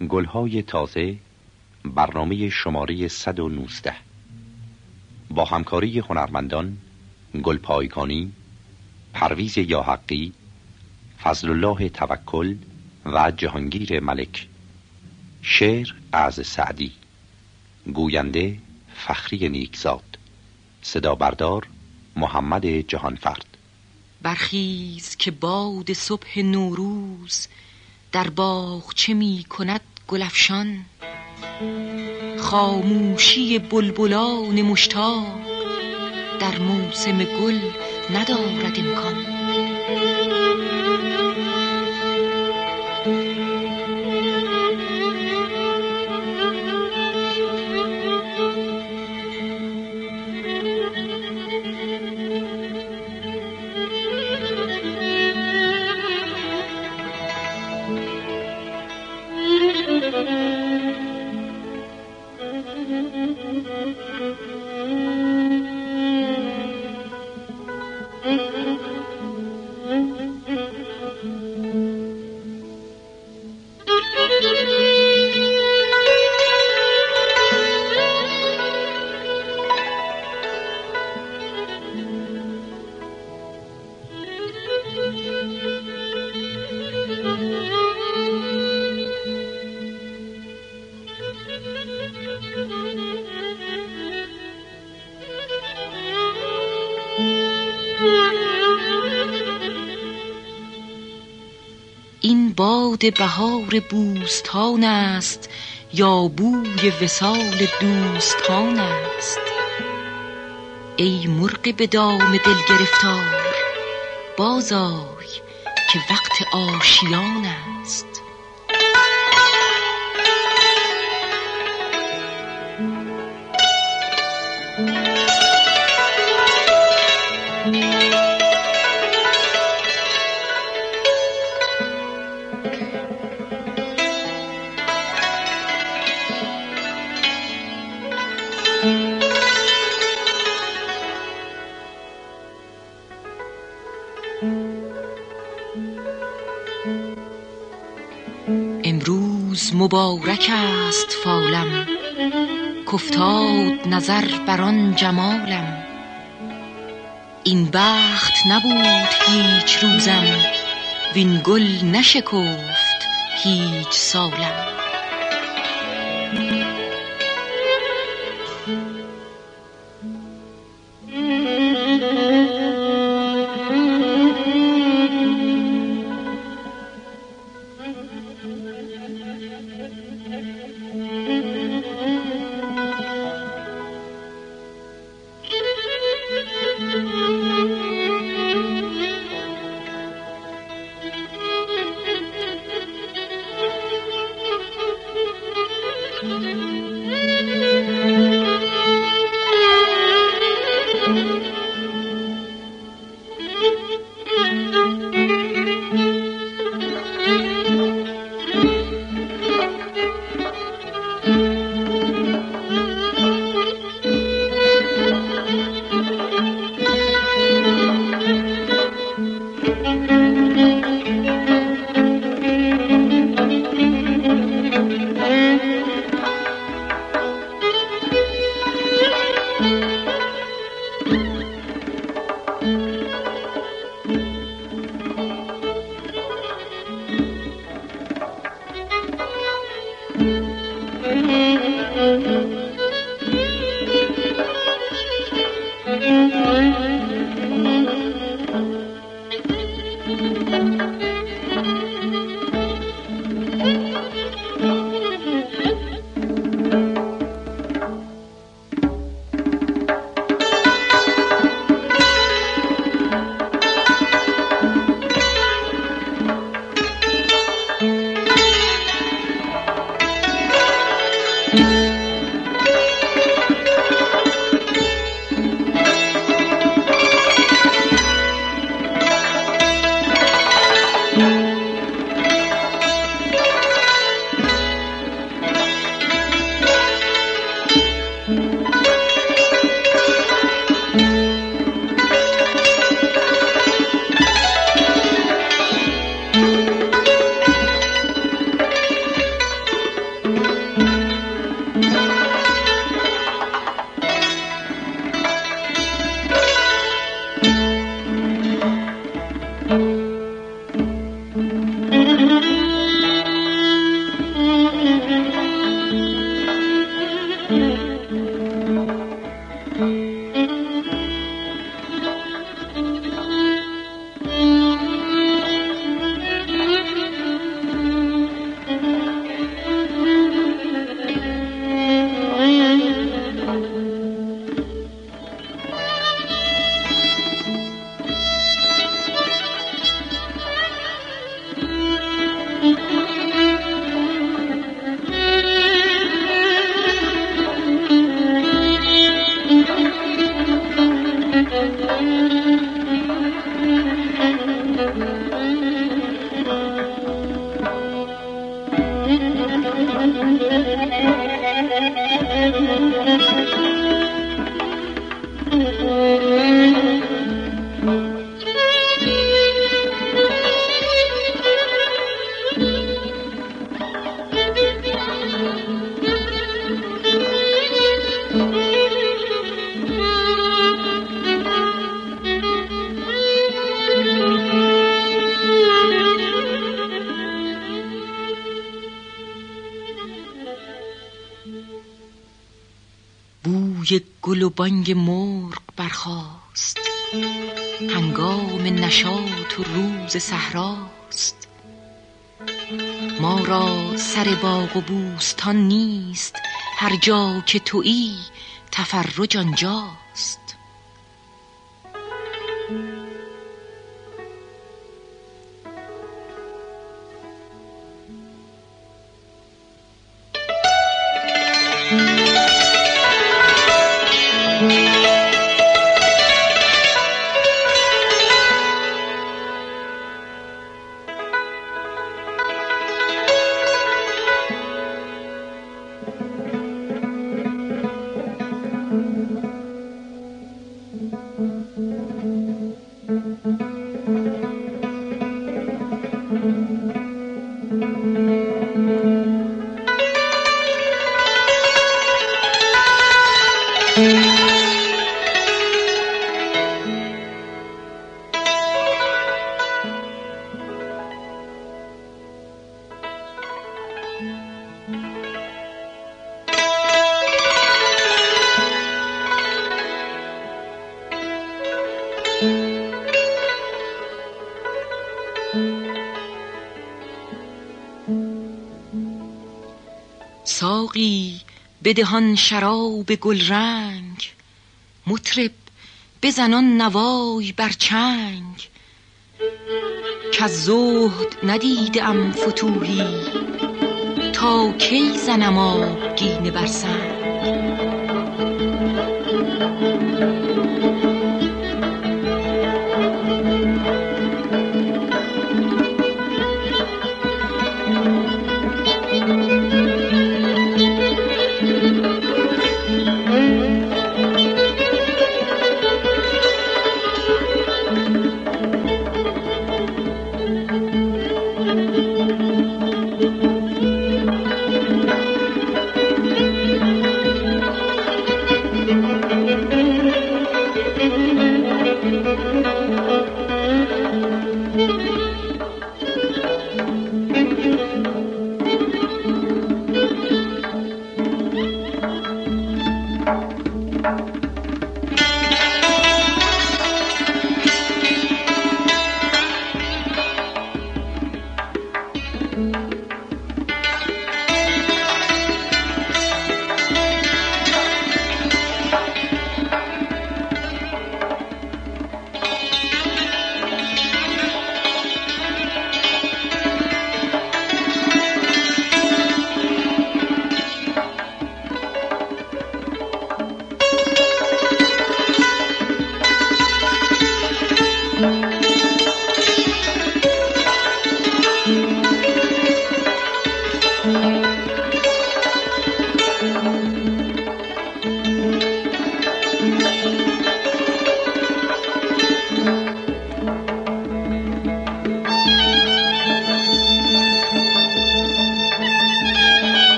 گلهای تازه برنامه شماره 119 با همکاری هنرمندان گلپایگانی پرویز یاحقی فضل الله توکل و جهانگیر ملک. شعر از سعدی. گوینده فخری نیکزاد. صدا بردار محمد جهانفرد. برخیز که باد صبح نوروز در چه می کند گلفشان خاموشی بلبلان مشتاق در موسم گل ندارد امکان. باد بهار بوستان است یا بوی وسال دوستان است. ای مرغ به دام دل گرفتار بازای که وقت آشیان است. مبارک است فالم. کفتاد نظر بر آن جمالم. این بخت نبود هیچ روزم. وین گل نشکفت هیچ سالم. Thank you. بانگ مرغ برخاست. هنگام نشاط و روز صحراست. ما را سر باغ و بوستان نیست. هر جا که تویی تفرج آنجاست. بدهان شراب گلرنگ مطرب بزنان نوای بر چنگ. کز زهد ندیده ام فتوحی تا کی زنم آبگینه بر سنگ.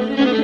بوی گل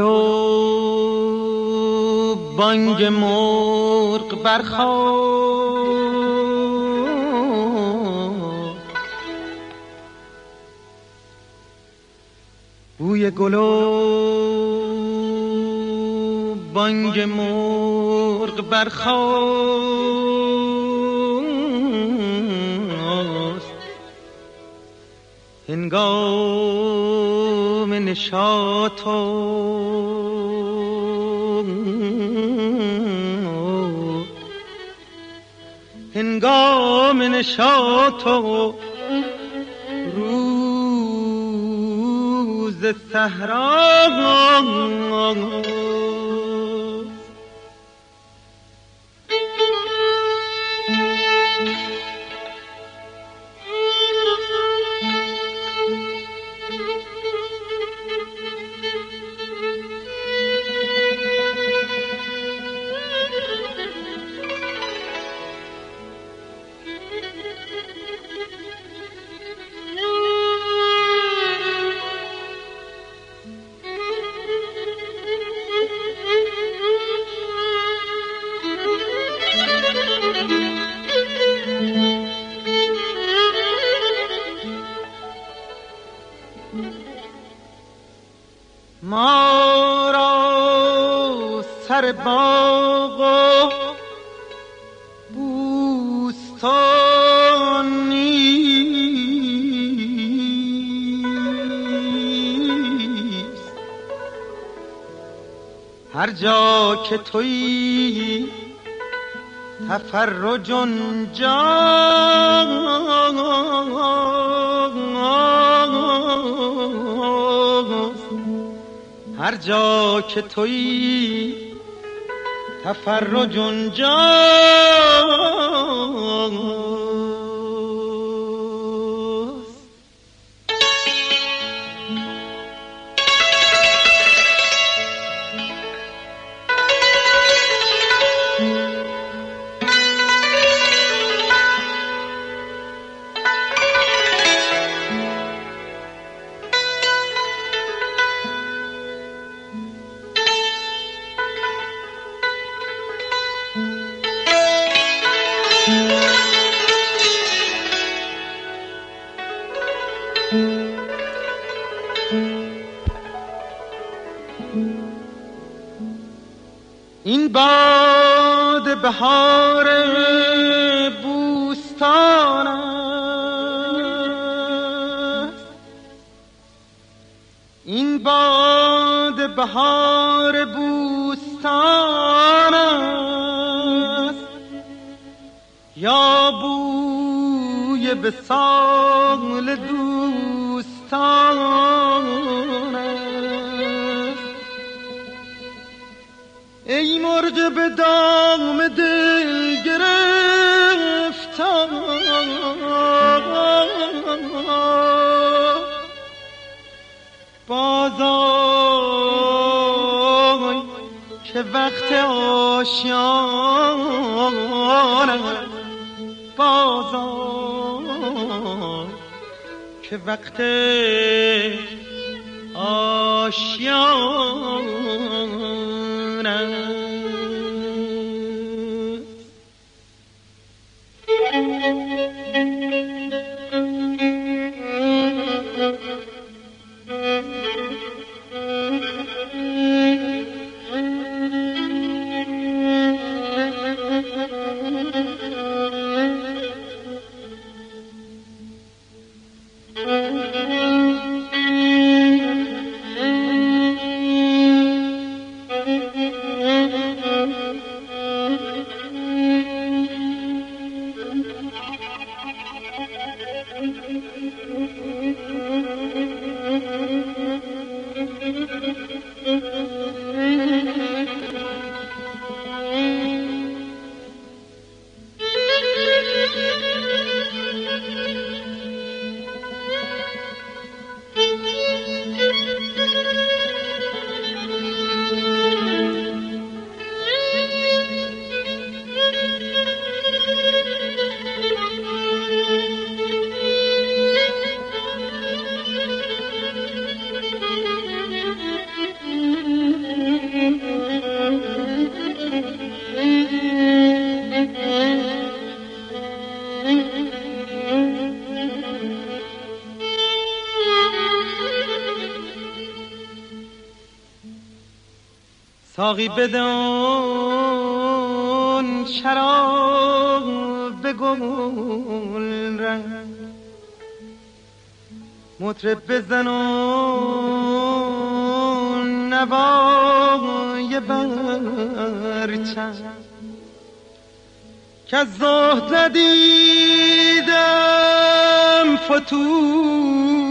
و بانگ مرغ برخواست بوی گل و بانگ مرغ برخواست هنگام نشاط هنگام نشاط روز صحرا. که تویی تفرج جاست هر جا که تویی تفرج اونجا این باد بهار بوستان است. یا بوی به سال دوستان ای مرغ به دام دل وقت آشیان بازای که وقت آشیان ساقی بدون شراب گل رنگ. مطرب بزن و نوای برچن که از ندیدم فتوی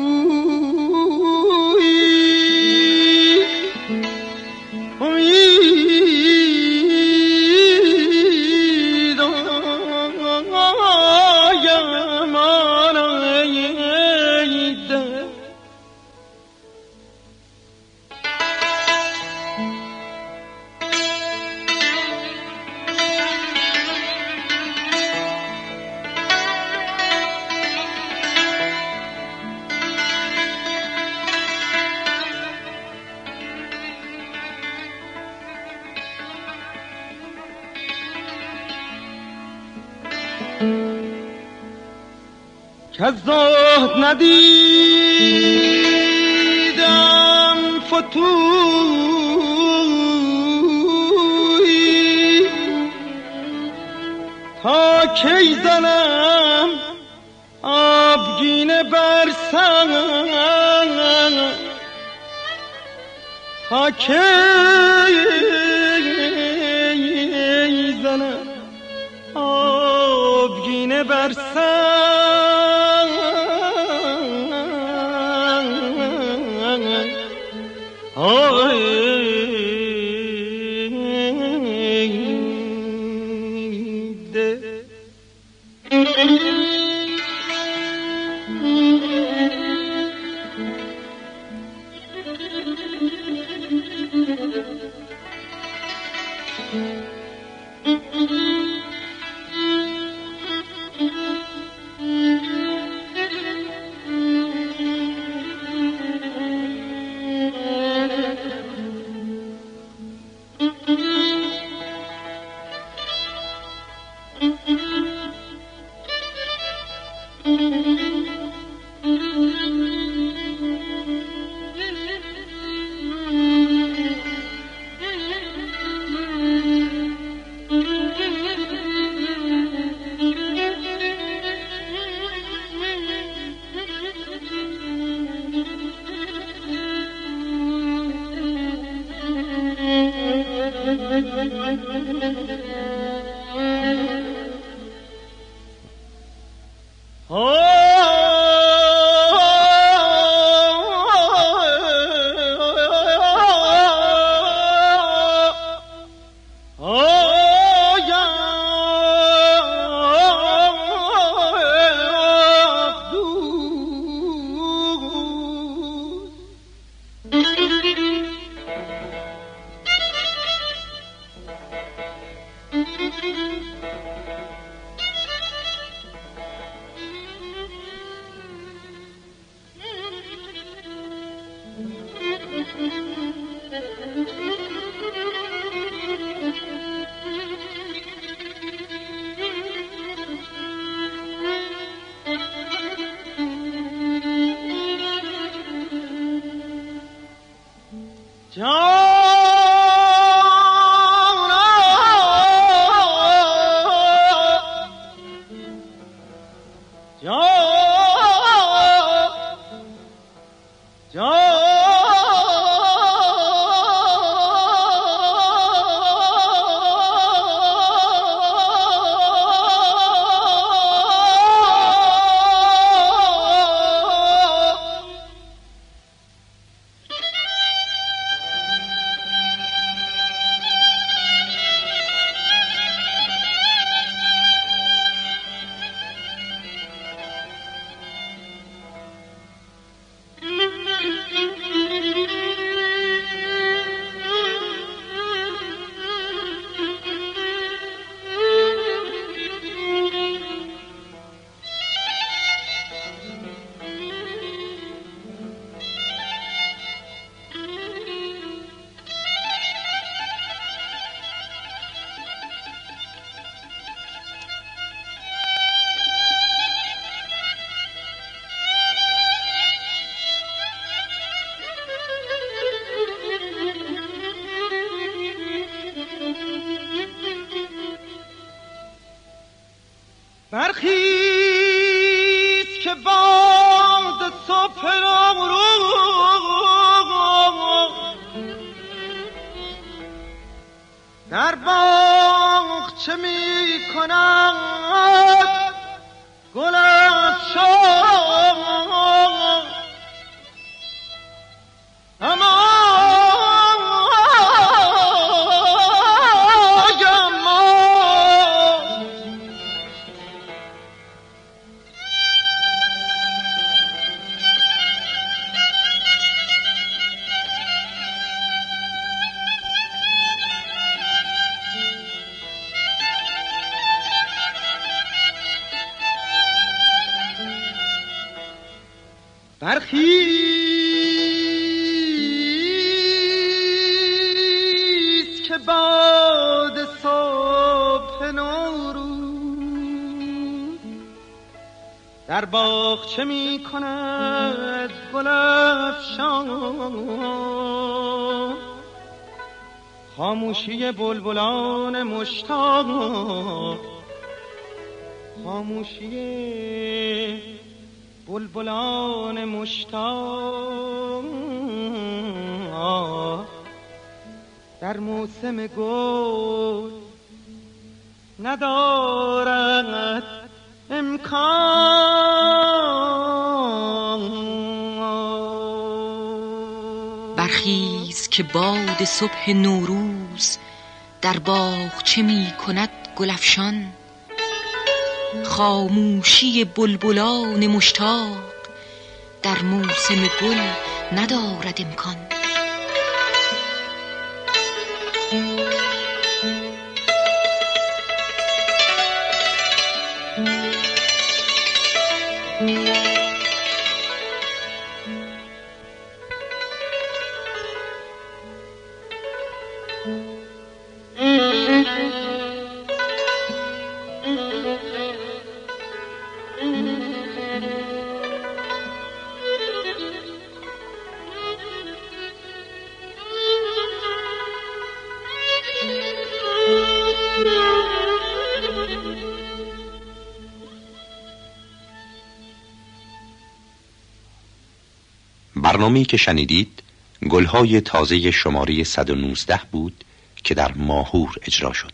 که زهد ندیدم فتوی تا کی زنم آبگینه بر تا کی Thank you. برخیز در باغچه می کند گل خاموشی بلبلان مشتاق خاموشی بلبلان مشتاق. در موسم گل ندارد امکان. برخیز که باد صبح نوروز در چه می کند گلفشان خاموشی بلبلان مشتاق در موسم گل ندارد امکان. برنامه‌ای که شنیدید گلهای تازه شماره 119 بود که در ماهور اجرا شد.